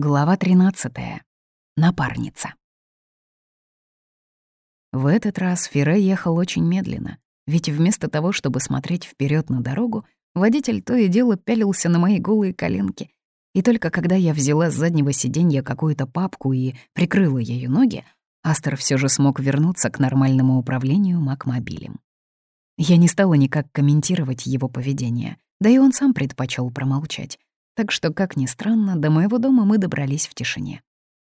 Глава 13. Напарница. В этот раз Фире ехал очень медленно, ведь вместо того, чтобы смотреть вперед на дорогу, водитель то и дело пялился на мои голые коленки. И только когда я взяла с заднего сиденья какую-то папку и прикрыла ее ноги, Астер все же смог вернуться к нормальному управлению Макмобилем. Я не стала никак комментировать его поведение, да и он сам предпочел промолчать. Так что, как ни странно, до моего дома мы добрались в тишине.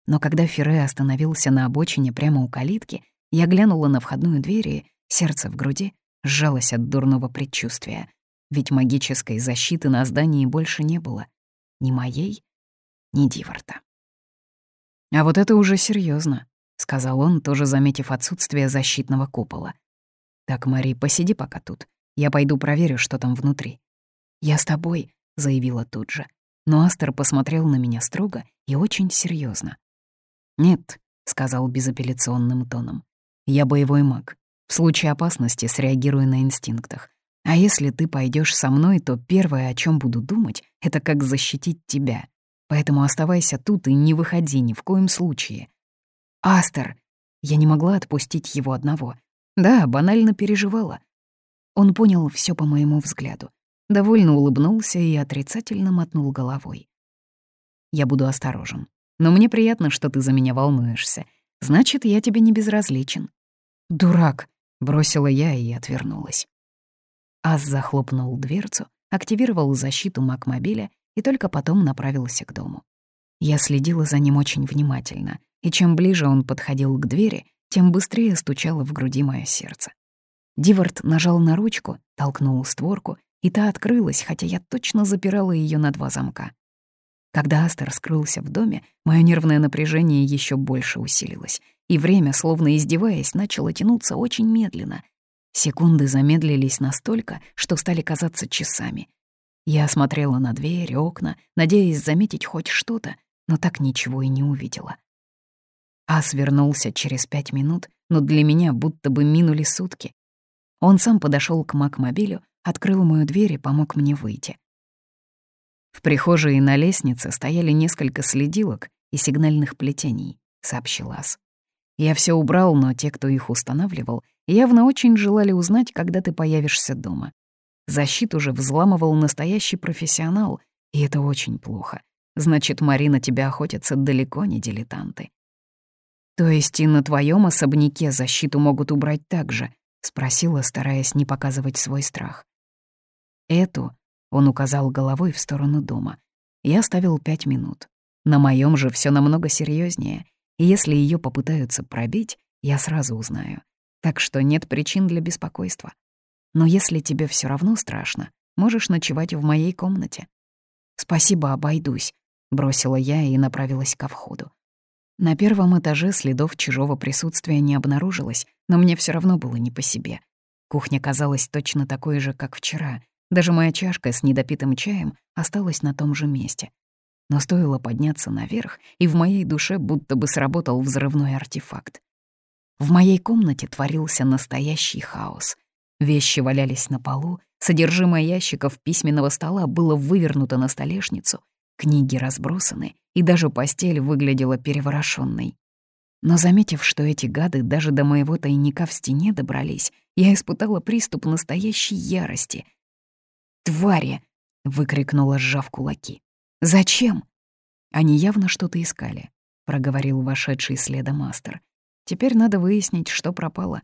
Но когда Ферре остановился на обочине прямо у калитки, я глянула на входную дверь и сердце в груди сжалось от дурного предчувствия. Ведь магической защиты на здании больше не было. Ни моей, ни Диварта. «А вот это уже серьезно, сказал он, тоже заметив отсутствие защитного купола. «Так, Мари, посиди пока тут. Я пойду проверю, что там внутри». «Я с тобой», — заявила тут же. Но Астер посмотрел на меня строго и очень серьезно. «Нет», — сказал безапелляционным тоном, — «я боевой маг. В случае опасности среагирую на инстинктах. А если ты пойдешь со мной, то первое, о чем буду думать, это как защитить тебя. Поэтому оставайся тут и не выходи ни в коем случае». «Астер!» Я не могла отпустить его одного. Да, банально переживала. Он понял все по моему взгляду довольно улыбнулся и отрицательно мотнул головой. «Я буду осторожен. Но мне приятно, что ты за меня волнуешься. Значит, я тебе не безразличен». «Дурак!» — бросила я и отвернулась. Ас захлопнул дверцу, активировал защиту Макмобиля и только потом направился к дому. Я следила за ним очень внимательно, и чем ближе он подходил к двери, тем быстрее стучало в груди мое сердце. Дивард нажал на ручку, толкнул створку, и та открылась, хотя я точно запирала ее на два замка. Когда Астер скрылся в доме, мое нервное напряжение еще больше усилилось, и время, словно издеваясь, начало тянуться очень медленно. Секунды замедлились настолько, что стали казаться часами. Я смотрела на дверь, окна, надеясь заметить хоть что-то, но так ничего и не увидела. Ас вернулся через пять минут, но для меня будто бы минули сутки. Он сам подошел к Макмобилю, открыл мою дверь и помог мне выйти. В прихожей и на лестнице стояли несколько следилок и сигнальных плетений, сообщил Ас. Я все убрал, но те, кто их устанавливал, явно очень желали узнать, когда ты появишься дома. Защиту же взламывал настоящий профессионал, и это очень плохо. Значит, Марина тебя охотятся далеко не дилетанты. То есть и на твоем особняке защиту могут убрать так же, спросила, стараясь не показывать свой страх. Эту он указал головой в сторону дома. Я ставил пять минут. На моем же все намного серьезнее, и если ее попытаются пробить, я сразу узнаю. Так что нет причин для беспокойства. Но если тебе все равно страшно, можешь ночевать в моей комнате. «Спасибо, обойдусь», — бросила я и направилась ко входу. На первом этаже следов чужого присутствия не обнаружилось, но мне все равно было не по себе. Кухня казалась точно такой же, как вчера, даже моя чашка с недопитым чаем осталась на том же месте. Но стоило подняться наверх, и в моей душе будто бы сработал взрывной артефакт. В моей комнате творился настоящий хаос. Вещи валялись на полу, содержимое ящиков письменного стола было вывернуто на столешницу, книги разбросаны, и даже постель выглядела переворошенной. Но заметив, что эти гады даже до моего тайника в стене добрались, я испытала приступ настоящей ярости — «Твари!» — выкрикнула, сжав кулаки. «Зачем?» «Они явно что-то искали», — проговорил вошедший следом мастер. «Теперь надо выяснить, что пропало».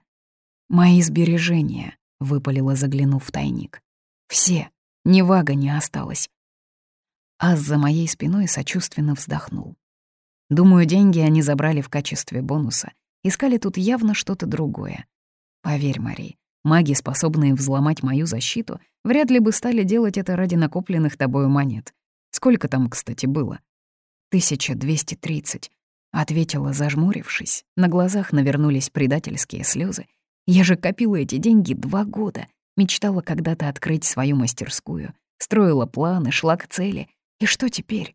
«Мои сбережения», — выпалила, заглянув в тайник. «Все. Ни вага не осталось». Аз за моей спиной сочувственно вздохнул. Думаю, деньги они забрали в качестве бонуса. Искали тут явно что-то другое. Поверь, Мари, Маги, способные взломать мою защиту, вряд ли бы стали делать это ради накопленных тобою монет. Сколько там, кстати, было? «1230», — ответила, зажмурившись. На глазах навернулись предательские слезы. Я же копила эти деньги два года, мечтала когда-то открыть свою мастерскую, строила планы, шла к цели. И что теперь?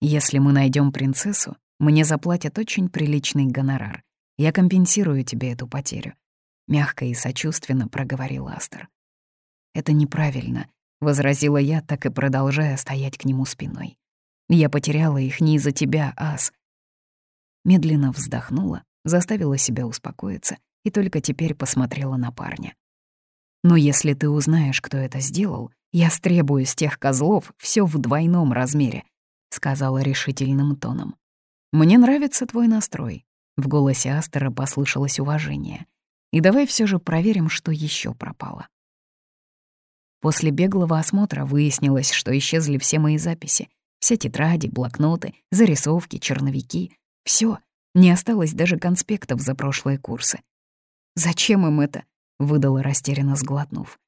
Если мы найдем принцессу, мне заплатят очень приличный гонорар. Я компенсирую тебе эту потерю. — мягко и сочувственно проговорил Астер. «Это неправильно», — возразила я, так и продолжая стоять к нему спиной. Я потеряла их не из-за тебя, Ас». Медленно вздохнула, заставила себя успокоиться и только теперь посмотрела на парня. «Но если ты узнаешь, кто это сделал, я стребую с тех козлов все в двойном размере», — сказала решительным тоном. «Мне нравится твой настрой». В голосе Астера послышалось уважение. «И давай все же проверим, что еще пропало». После беглого осмотра выяснилось, что исчезли все мои записи. Все тетради, блокноты, зарисовки, черновики. Все. Не осталось даже конспектов за прошлые курсы. «Зачем им это?» — выдала растерянно сглотнув.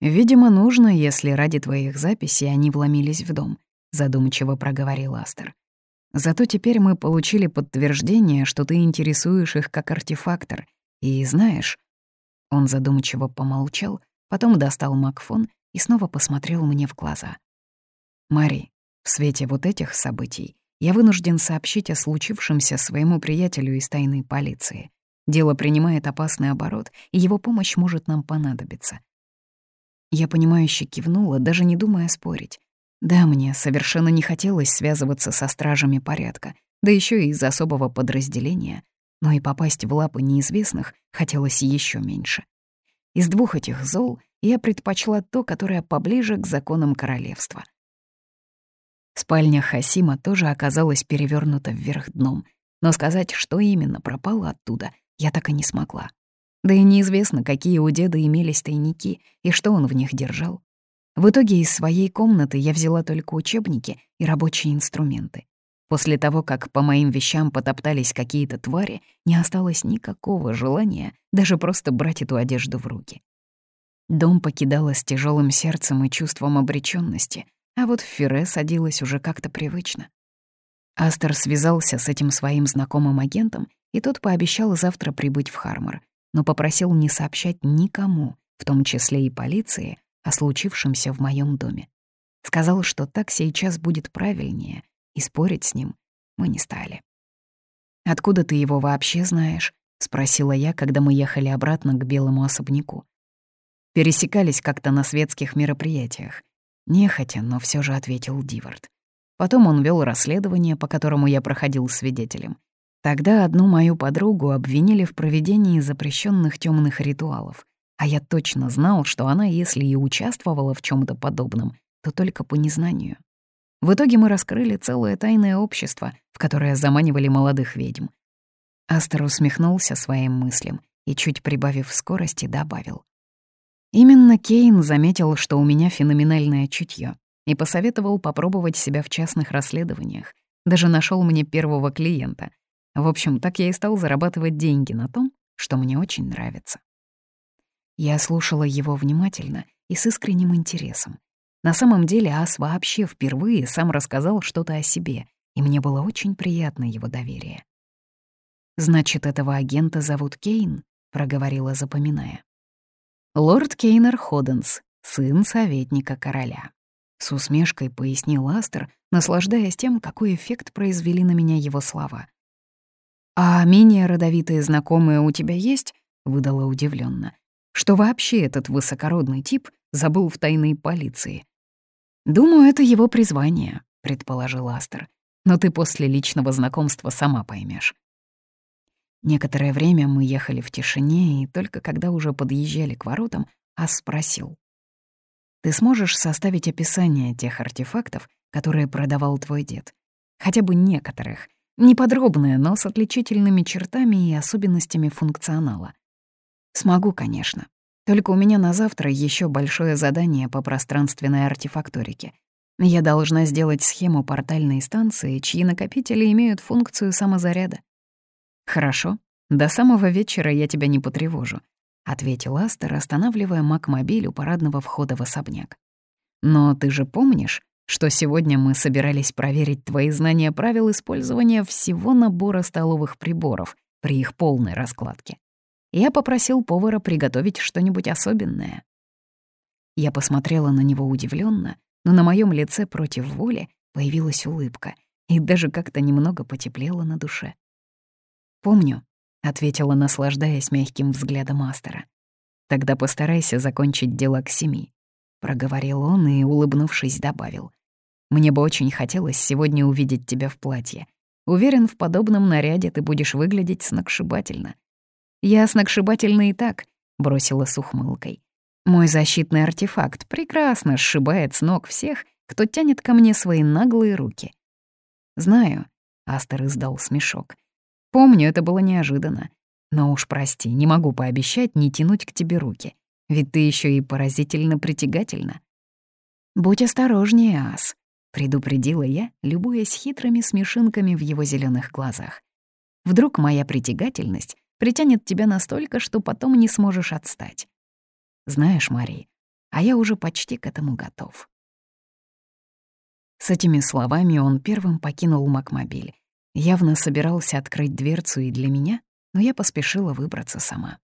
«Видимо, нужно, если ради твоих записей они вломились в дом», — задумчиво проговорил Астер. «Зато теперь мы получили подтверждение, что ты интересуешь их как артефактор. И знаешь...» Он задумчиво помолчал, Потом достал Макфон и снова посмотрел мне в глаза. «Мари, в свете вот этих событий я вынужден сообщить о случившемся своему приятелю из тайной полиции. Дело принимает опасный оборот, и его помощь может нам понадобиться». Я понимающе кивнула, даже не думая спорить. Да, мне совершенно не хотелось связываться со стражами порядка, да еще и из особого подразделения, но и попасть в лапы неизвестных хотелось еще меньше. Из двух этих зол я предпочла то, которое поближе к законам королевства. Спальня Хасима тоже оказалась перевернута вверх дном, но сказать, что именно пропало оттуда, я так и не смогла. Да и неизвестно, какие у деда имелись тайники и что он в них держал. В итоге из своей комнаты я взяла только учебники и рабочие инструменты. После того, как по моим вещам потоптались какие-то твари, не осталось никакого желания даже просто брать эту одежду в руки. Дом покидала с тяжелым сердцем и чувством обреченности, а вот в Фире садилась уже как-то привычно. Астер связался с этим своим знакомым агентом, и тот пообещал завтра прибыть в Хармор, но попросил не сообщать никому, в том числе и полиции, о случившемся в моем доме. Сказал, что так сейчас будет правильнее, и спорить с ним мы не стали. «Откуда ты его вообще знаешь?» — спросила я, когда мы ехали обратно к белому особняку. Пересекались как-то на светских мероприятиях. Нехотя, но все же ответил Дивард. Потом он вел расследование, по которому я проходил свидетелем. Тогда одну мою подругу обвинили в проведении запрещенных темных ритуалов, а я точно знал, что она, если и участвовала в чем то подобном, то только по незнанию. В итоге мы раскрыли целое тайное общество, в которое заманивали молодых ведьм. Астер усмехнулся своим мыслям и, чуть прибавив скорости, добавил. Именно Кейн заметил, что у меня феноменальное чутье, и посоветовал попробовать себя в частных расследованиях. Даже нашел мне первого клиента. В общем, так я и стал зарабатывать деньги на том, что мне очень нравится. Я слушала его внимательно и с искренним интересом. На самом деле Ас вообще впервые сам рассказал что-то о себе, и мне было очень приятно его доверие. «Значит, этого агента зовут Кейн?» — проговорила, запоминая. «Лорд Кейнер Ходенс, сын советника короля». С усмешкой пояснил Астер, наслаждаясь тем, какой эффект произвели на меня его слова. «А менее родовитые знакомые у тебя есть?» — выдала удивленно. «Что вообще этот высокородный тип забыл в тайной полиции? «Думаю, это его призвание», — предположил Астер. «Но ты после личного знакомства сама поймешь. Некоторое время мы ехали в тишине, и только когда уже подъезжали к воротам, Ас спросил. «Ты сможешь составить описание тех артефактов, которые продавал твой дед? Хотя бы некоторых. Неподробное, но с отличительными чертами и особенностями функционала. Смогу, конечно. Только у меня на завтра еще большое задание по пространственной артефакторике. Я должна сделать схему портальной станции, чьи накопители имеют функцию самозаряда. «Хорошо, до самого вечера я тебя не потревожу», — ответил Астер, останавливая Макмобиль у парадного входа в особняк. «Но ты же помнишь, что сегодня мы собирались проверить твои знания правил использования всего набора столовых приборов при их полной раскладке?» Я попросил повара приготовить что-нибудь особенное. Я посмотрела на него удивленно, но на моем лице против воли появилась улыбка и даже как-то немного потеплело на душе. «Помню», — ответила, наслаждаясь мягким взглядом мастера. «Тогда постарайся закончить дело к семи», — проговорил он и, улыбнувшись, добавил. Мне бы очень хотелось сегодня увидеть тебя в платье. Уверен, в подобном наряде ты будешь выглядеть сногсшибательно. Я сногсшибательна и так, бросила с ухмылкой. Мой защитный артефакт прекрасно сшибает с ног всех, кто тянет ко мне свои наглые руки. Знаю, Астер издал смешок. Помню, это было неожиданно. Но уж прости, не могу пообещать не тянуть к тебе руки. Ведь ты еще и поразительно притягательна. Будь осторожнее, Ас, предупредила я, любуясь хитрыми смешинками в его зеленых глазах. Вдруг моя притягательность притянет тебя настолько, что потом не сможешь отстать. Знаешь, Мари, а я уже почти к этому готов. С этими словами он первым покинул Макмобиль. Явно собирался открыть дверцу и для меня, но я поспешила выбраться сама.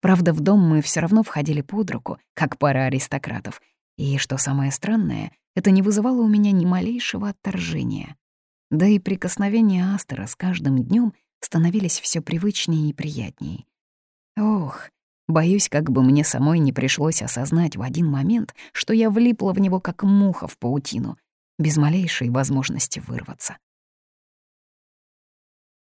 Правда, в дом мы все равно входили под руку, как пара аристократов, и, что самое странное, это не вызывало у меня ни малейшего отторжения. Да и прикосновения Астера с каждым днем становились все привычнее и приятнее. Ох, боюсь, как бы мне самой не пришлось осознать в один момент, что я влипла в него как муха в паутину, без малейшей возможности вырваться.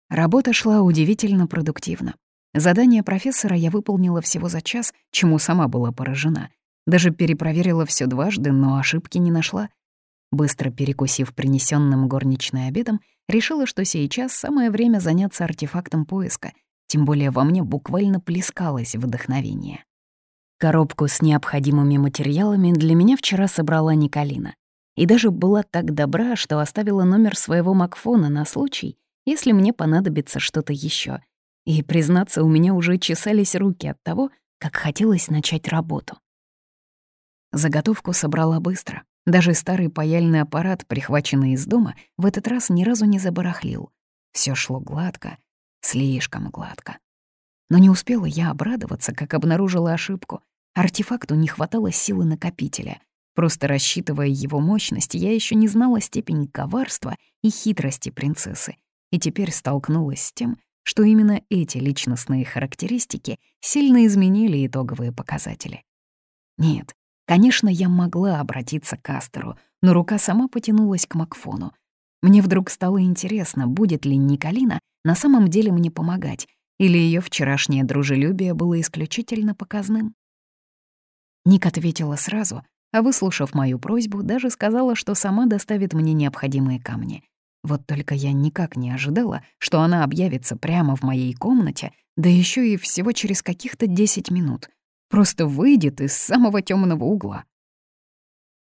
Работа шла удивительно продуктивно. Задание профессора я выполнила всего за час, чему сама была поражена — даже перепроверила все дважды, но ошибки не нашла. Быстро перекусив принесенным горничной обедом, решила, что сейчас самое время заняться артефактом поиска, тем более во мне буквально плескалось вдохновение. Коробку с необходимыми материалами для меня вчера собрала Николина. И даже была так добра, что оставила номер своего Макфона на случай, если мне понадобится что-то еще. И, признаться, у меня уже чесались руки от того, как хотелось начать работу. Заготовку собрала быстро. Даже старый паяльный аппарат, прихваченный из дома, в этот раз ни разу не забарахлил. Все шло гладко, слишком гладко. Но не успела я обрадоваться, как обнаружила ошибку. Артефакту не хватало силы накопителя. Просто рассчитывая его мощность, я еще не знала степень коварства и хитрости принцессы, и теперь столкнулась с тем, что именно эти личностные характеристики сильно изменили итоговые показатели. Нет, Конечно, я могла обратиться к Астеру, но рука сама потянулась к Макфону. Мне вдруг стало интересно, будет ли Николина на самом деле мне помогать, или ее вчерашнее дружелюбие было исключительно показным. Ник ответила сразу, а выслушав мою просьбу, даже сказала, что сама доставит мне необходимые камни. Вот только я никак не ожидала, что она объявится прямо в моей комнате, да еще и всего через каких-то 10 минут — Просто выйдет из самого темного угла.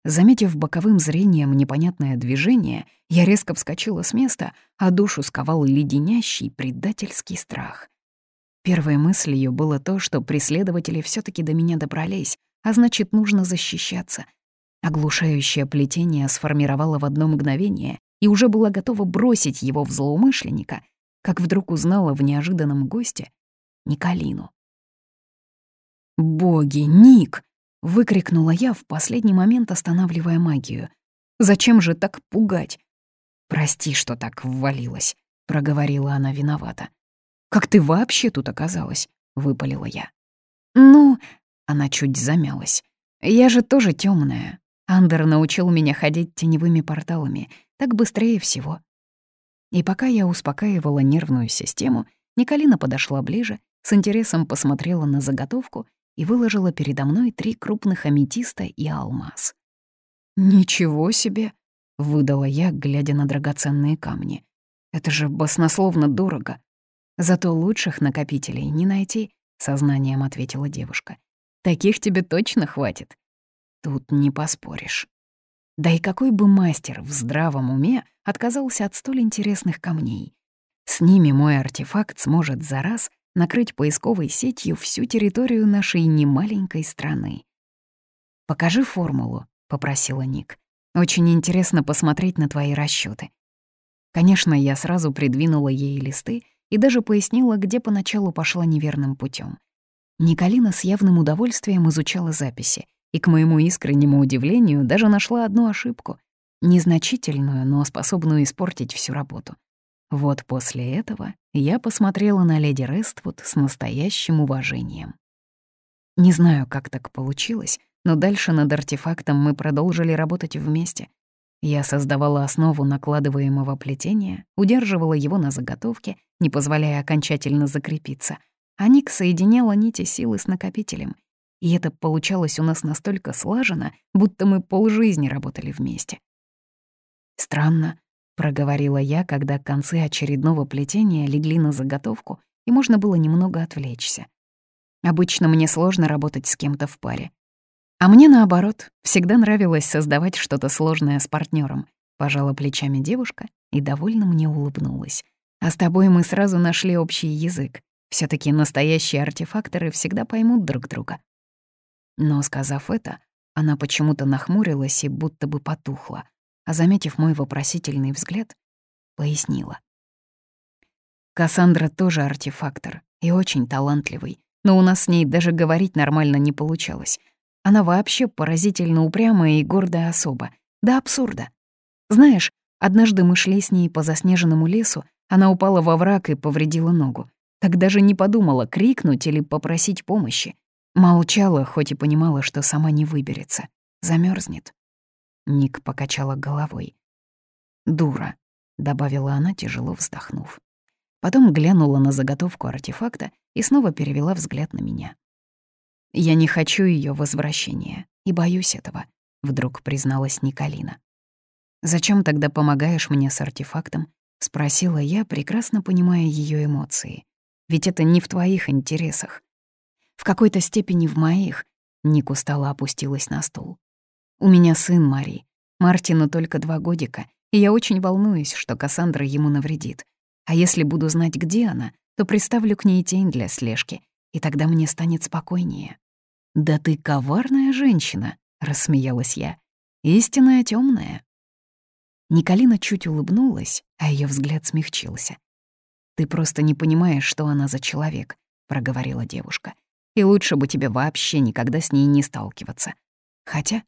Заметив боковым зрением непонятное движение, я резко вскочила с места, а душу сковал леденящий предательский страх. Первой мыслью было то, что преследователи все таки до меня добрались, а значит, нужно защищаться. Оглушающее плетение сформировало в одно мгновение и уже была готова бросить его в злоумышленника, как вдруг узнала в неожиданном госте Николину. «Боги, Ник!» — выкрикнула я в последний момент, останавливая магию. «Зачем же так пугать?» «Прости, что так ввалилась», — проговорила она виновата. «Как ты вообще тут оказалась?» — выпалила я. «Ну...» — она чуть замялась. «Я же тоже темная. Андер научил меня ходить теневыми порталами. Так быстрее всего». И пока я успокаивала нервную систему, Николина подошла ближе, с интересом посмотрела на заготовку и выложила передо мной три крупных аметиста и алмаз. «Ничего себе!» — выдала я, глядя на драгоценные камни. «Это же баснословно дорого. Зато лучших накопителей не найти», — сознанием ответила девушка. «Таких тебе точно хватит». Тут не поспоришь. Да и какой бы мастер в здравом уме отказался от столь интересных камней? С ними мой артефакт сможет за раз накрыть поисковой сетью всю территорию нашей немаленькой страны. «Покажи формулу», — попросила Ник. «Очень интересно посмотреть на твои расчеты. Конечно, я сразу придвинула ей листы и даже пояснила, где поначалу пошла неверным путем. Николина с явным удовольствием изучала записи и, к моему искреннему удивлению, даже нашла одну ошибку, незначительную, но способную испортить всю работу — вот после этого я посмотрела на леди Рествуд с настоящим уважением. Не знаю, как так получилось, но дальше над артефактом мы продолжили работать вместе. Я создавала основу накладываемого плетения, удерживала его на заготовке, не позволяя окончательно закрепиться, а Ник соединяла нити силы с накопителем. И это получалось у нас настолько слаженно, будто мы полжизни работали вместе. «Странно», — проговорила я, когда концы очередного плетения легли на заготовку, и можно было немного отвлечься. Обычно мне сложно работать с кем-то в паре. А мне, наоборот, всегда нравилось создавать что-то сложное с партнером. Пожала плечами девушка и довольно мне улыбнулась. А с тобой мы сразу нашли общий язык. все таки настоящие артефакторы всегда поймут друг друга. Но, сказав это, она почему-то нахмурилась и будто бы потухла, а, заметив мой вопросительный взгляд, пояснила. Кассандра тоже артефактор и очень талантливый, но у нас с ней даже говорить нормально не получалось. Она вообще поразительно упрямая и гордая особа. До абсурда. Знаешь, однажды мы шли с ней по заснеженному лесу, она упала во враг и повредила ногу. Так даже не подумала крикнуть или попросить помощи. Молчала, хоть и понимала, что сама не выберется. Замерзнет. Ник покачала головой. «Дура», — добавила она, тяжело вздохнув. Потом глянула на заготовку артефакта и снова перевела взгляд на меня. «Я не хочу ее возвращения и боюсь этого», — вдруг призналась Николина. «Зачем тогда помогаешь мне с артефактом?» — спросила я, прекрасно понимая ее эмоции. «Ведь это не в твоих интересах». «В какой-то степени в моих», — Ник устало опустилась на стул. «У меня сын Мари. Мартину только два годика, и я очень волнуюсь, что Кассандра ему навредит. А если буду знать, где она, то приставлю к ней тень для слежки, и тогда мне станет спокойнее. «Да ты коварная женщина», — рассмеялась я. «Истинная темная. Николина чуть улыбнулась, а ее взгляд смягчился. «Ты просто не понимаешь, что она за человек», — проговорила девушка. «И лучше бы тебе вообще никогда с ней не сталкиваться. Хотя...»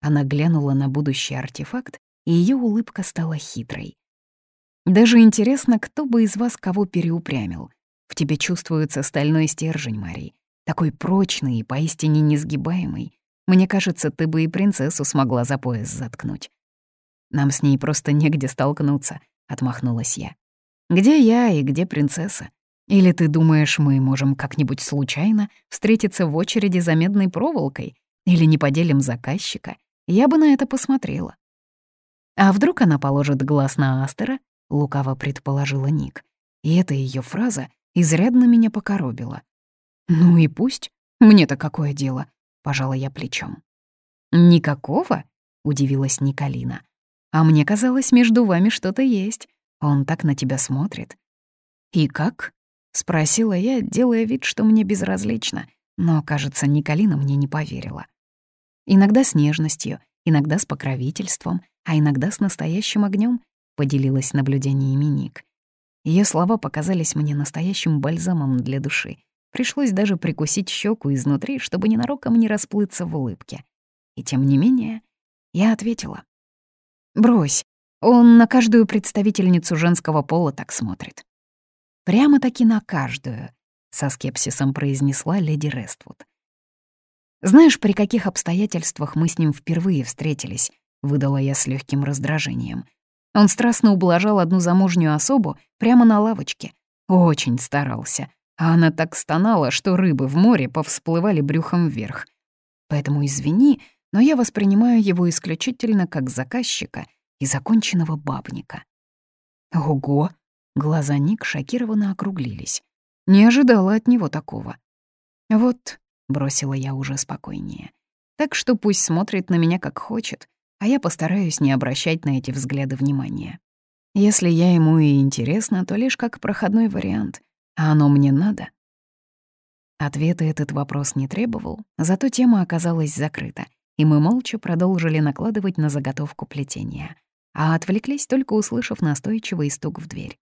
Она глянула на будущий артефакт, и ее улыбка стала хитрой. «Даже интересно, кто бы из вас кого переупрямил. В тебе чувствуется стальной стержень, Марий, такой прочный и поистине несгибаемый. Мне кажется, ты бы и принцессу смогла за пояс заткнуть. Нам с ней просто негде столкнуться, отмахнулась я. Где я и где принцесса? Или ты думаешь, мы можем как-нибудь случайно встретиться в очереди за медной проволокой? Или не поделим заказчика? Я бы на это посмотрела. А вдруг она положит глаз на Астера? Лукаво предположила Ник. И эта ее фраза изрядно меня покоробила. «Ну и пусть. Мне-то какое дело?» — пожала я плечом. «Никакого?» — удивилась Николина. «А мне казалось, между вами что-то есть. Он так на тебя смотрит». «И как?» — спросила я, делая вид, что мне безразлично, но, кажется, Николина мне не поверила. Иногда с нежностью, иногда с покровительством, а иногда с настоящим огнем, поделилась наблюдениями Ник. Ее слова показались мне настоящим бальзамом для души. Пришлось даже прикусить щеку изнутри, чтобы ненароком не расплыться в улыбке. И тем не менее, я ответила. «Брось, он на каждую представительницу женского пола так смотрит». «Прямо-таки на каждую», — со скепсисом произнесла леди Рествуд. «Знаешь, при каких обстоятельствах мы с ним впервые встретились?» — выдала я с легким раздражением — он страстно ублажал одну замужнюю особу прямо на лавочке. Очень старался. А она так стонала, что рыбы в море повсплывали брюхом вверх. Поэтому извини, но я воспринимаю его исключительно как заказчика и законченного бабника. Ого! Глаза Ник шокированно округлились. Не ожидала от него такого. Вот, бросила я уже спокойнее. Так что пусть смотрит на меня как хочет, а я постараюсь не обращать на эти взгляды внимания. Если я ему и интересна, то лишь как проходной вариант, а оно мне надо. Ответа этот вопрос не требовал, зато тема оказалась закрыта, и мы молча продолжили накладывать на заготовку плетения, а отвлеклись только услышав настойчивый стук в дверь.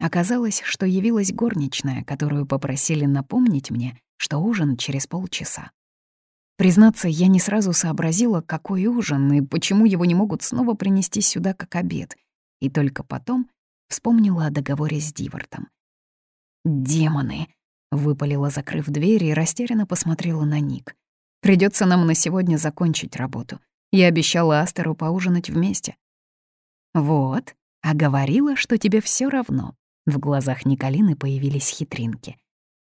Оказалось, что явилась горничная, которую попросили напомнить мне, что ужин через полчаса. Признаться, я не сразу сообразила, какой ужин и почему его не могут снова принести сюда как обед. И только потом вспомнила о договоре с Дивартом. «Демоны!» — выпалила, закрыв дверь, и растерянно посмотрела на Ник. Придется нам на сегодня закончить работу. Я обещала Астеру поужинать вместе. Вот, а говорила, что тебе все равно. В глазах Николины появились хитринки.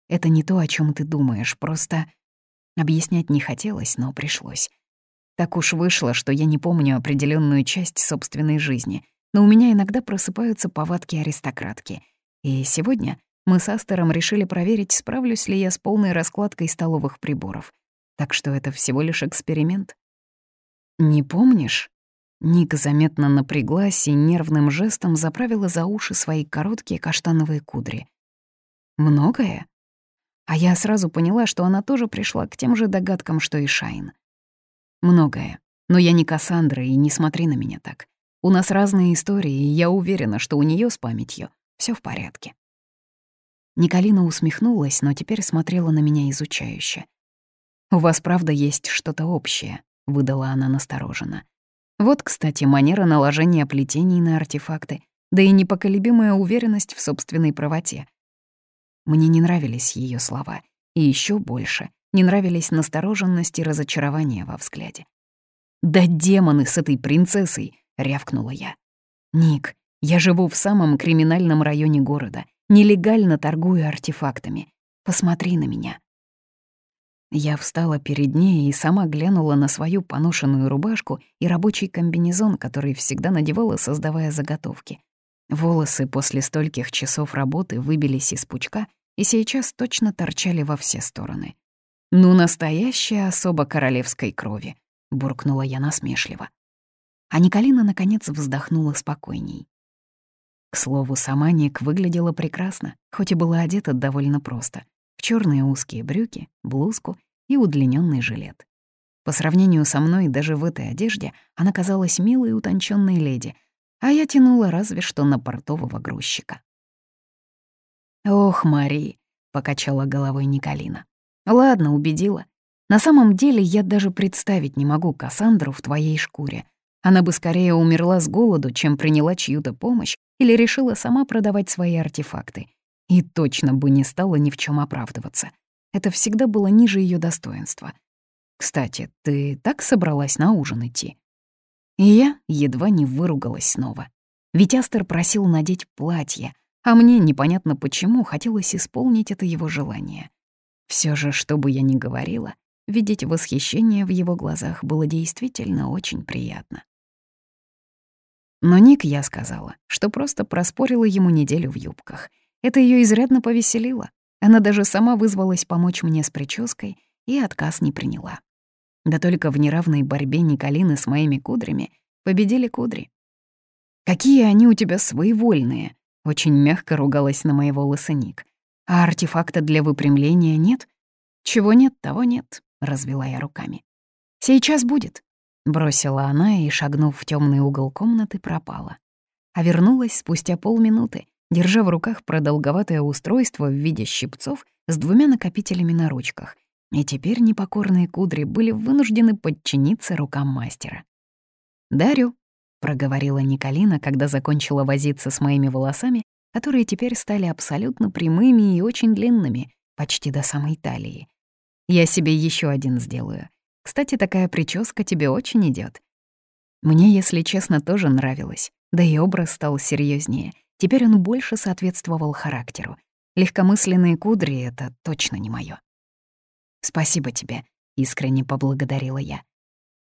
Это не то, о чем ты думаешь, просто... Объяснять не хотелось, но пришлось. Так уж вышло, что я не помню определенную часть собственной жизни, но у меня иногда просыпаются повадки аристократки. И сегодня мы с Астером решили проверить, справлюсь ли я с полной раскладкой столовых приборов. Так что это всего лишь эксперимент. «Не помнишь?» Ник заметно напряглась и нервным жестом заправила за уши свои короткие каштановые кудри. «Многое?» А я сразу поняла, что она тоже пришла к тем же догадкам, что и Шайн. «Многое. Но я не Кассандра, и не смотри на меня так. У нас разные истории, и я уверена, что у нее с памятью все в порядке». Николина усмехнулась, но теперь смотрела на меня изучающе. «У вас, правда, есть что-то общее», — выдала она настороженно. Вот, кстати, манера наложения плетений на артефакты, да и непоколебимая уверенность в собственной правоте. Мне не нравились ее слова, и еще больше не нравились настороженность и разочарование во взгляде. «Да демоны с этой принцессой!» — рявкнула я. «Ник, я живу в самом криминальном районе города, нелегально торгую артефактами. Посмотри на меня». Я встала перед ней и сама глянула на свою поношенную рубашку и рабочий комбинезон, который всегда надевала, создавая заготовки. Волосы после стольких часов работы выбились из пучка и сейчас точно торчали во все стороны. «Ну, настоящая особа королевской крови», — буркнула я насмешливо. А Николина, наконец, вздохнула спокойней. К слову, сама Ник выглядела прекрасно, хоть и была одета довольно просто в черные узкие брюки, блузку и удлиненный жилет. По сравнению со мной даже в этой одежде она казалась милой и утонченной леди, а я тянула разве что на портового грузчика. «Ох, Мари», — покачала головой Николина. «Ладно, убедила. На самом деле я даже представить не могу Кассандру в твоей шкуре. Она бы скорее умерла с голоду, чем приняла чью-то помощь или решила сама продавать свои артефакты. И точно бы не стала ни в чем оправдываться. Это всегда было ниже ее достоинства. «Кстати, ты так собралась на ужин идти?» И я едва не выругалась снова. Ведь Астер просил надеть платье, а мне непонятно почему хотелось исполнить это его желание. Все же, что бы я ни говорила, видеть восхищение в его глазах было действительно очень приятно. Но Ник я сказала, что просто проспорила ему неделю в юбках — это ее изрядно повеселило. Она даже сама вызвалась помочь мне с прической и отказ не приняла. Да только в неравной борьбе Николины с моими кудрями победили кудри. «Какие они у тебя своевольные!» — очень мягко ругалась на моего лысыник. «А артефакта для выпрямления нет?» «Чего нет, того нет», — развела я руками. «Сейчас будет», — бросила она и, шагнув в темный угол комнаты, пропала. А вернулась спустя полминуты держа в руках продолговатое устройство в виде щипцов с двумя накопителями на ручках, и теперь непокорные кудри были вынуждены подчиниться рукам мастера. «Дарю», — проговорила Николина, когда закончила возиться с моими волосами, которые теперь стали абсолютно прямыми и очень длинными, почти до самой талии. «Я себе еще один сделаю. Кстати, такая прическа тебе очень идет. Мне, если честно, тоже нравилось, да и образ стал серьезнее. Теперь он больше соответствовал характеру. Легкомысленные кудри — это точно не моё. «Спасибо тебе», — искренне поблагодарила я.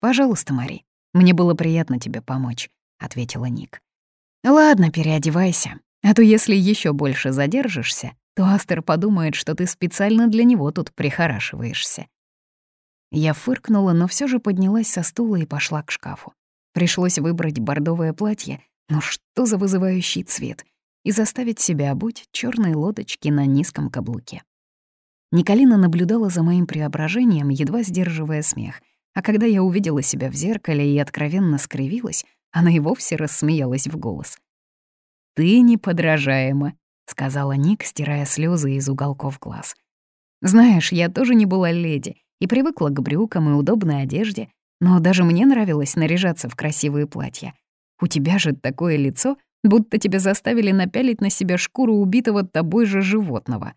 «Пожалуйста, Мари, мне было приятно тебе помочь», — ответила Ник. «Ладно, переодевайся, а то если еще больше задержишься, то Астер подумает, что ты специально для него тут прихорашиваешься». Я фыркнула, но все же поднялась со стула и пошла к шкафу. Пришлось выбрать бордовое платье, ну что за вызывающий цвет? И заставить себя обуть черные лодочки на низком каблуке. Николина наблюдала за моим преображением, едва сдерживая смех, а когда я увидела себя в зеркале и откровенно скривилась, она и вовсе рассмеялась в голос. «Ты неподражаема», — сказала Ник, стирая слезы из уголков глаз. «Знаешь, я тоже не была леди и привыкла к брюкам и удобной одежде, но даже мне нравилось наряжаться в красивые платья. У тебя же такое лицо, будто тебя заставили напялить на себя шкуру убитого тобой же животного.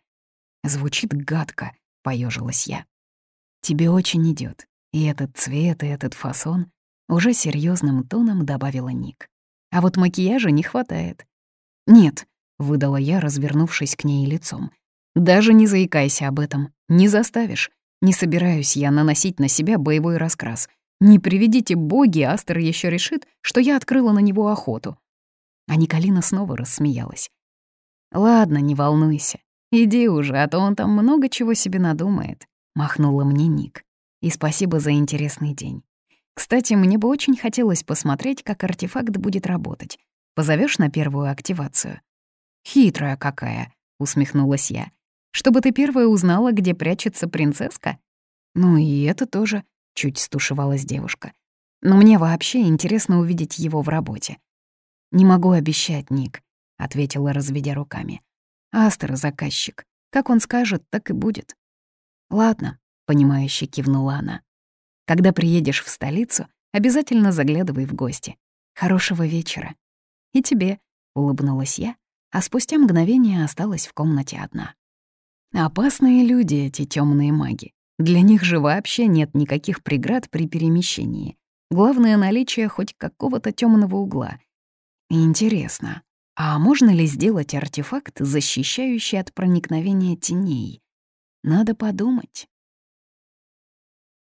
Звучит гадко, поежилась я. Тебе очень идет. И этот цвет, и этот фасон. Уже серьезным тоном добавила Ник. «А вот макияжа не хватает». «Нет», — выдала я, развернувшись к ней лицом. «Даже не заикайся об этом. Не заставишь. Не собираюсь я наносить на себя боевой раскрас. Не приведите боги, Астер еще решит, что я открыла на него охоту». А Николина снова рассмеялась. «Ладно, не волнуйся. Иди уже, а то он там много чего себе надумает», — махнула мне Ник. «И спасибо за интересный день. Кстати, мне бы очень хотелось посмотреть, как артефакт будет работать. Позовешь на первую активацию?» «Хитрая какая», — усмехнулась я. «Чтобы ты первая узнала, где прячется принцесска?» «Ну и это тоже», — чуть стушевалась девушка. «Но мне вообще интересно увидеть его в работе». «Не могу обещать, Ник», — ответила, разведя руками. «Астер — заказчик. Как он скажет, так и будет». «Ладно», — понимающе кивнула она. «Когда приедешь в столицу, обязательно заглядывай в гости. Хорошего вечера». «И тебе», — улыбнулась я, а спустя мгновение осталась в комнате одна. Опасные люди эти темные маги. Для них же вообще нет никаких преград при перемещении. Главное — наличие хоть какого-то темного угла. Интересно, а можно ли сделать артефакт, защищающий от проникновения теней? Надо подумать.